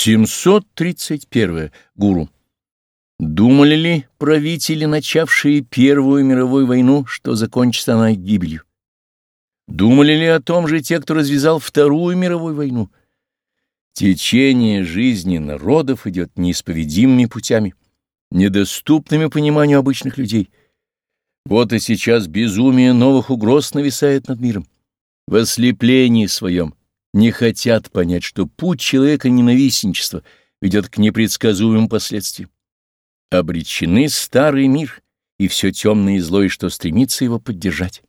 731. Гуру. Думали ли правители, начавшие Первую мировую войну, что закончится она гибелью? Думали ли о том же те, кто развязал Вторую мировую войну? Течение жизни народов идет неисповедимыми путями, недоступными пониманию обычных людей. Вот и сейчас безумие новых угроз нависает над миром. В ослеплении своем не хотят понять, что путь человека ненавистничества ведет к непредсказуемым последствиям. Обречены старый мир и все темное и злое, что стремится его поддержать.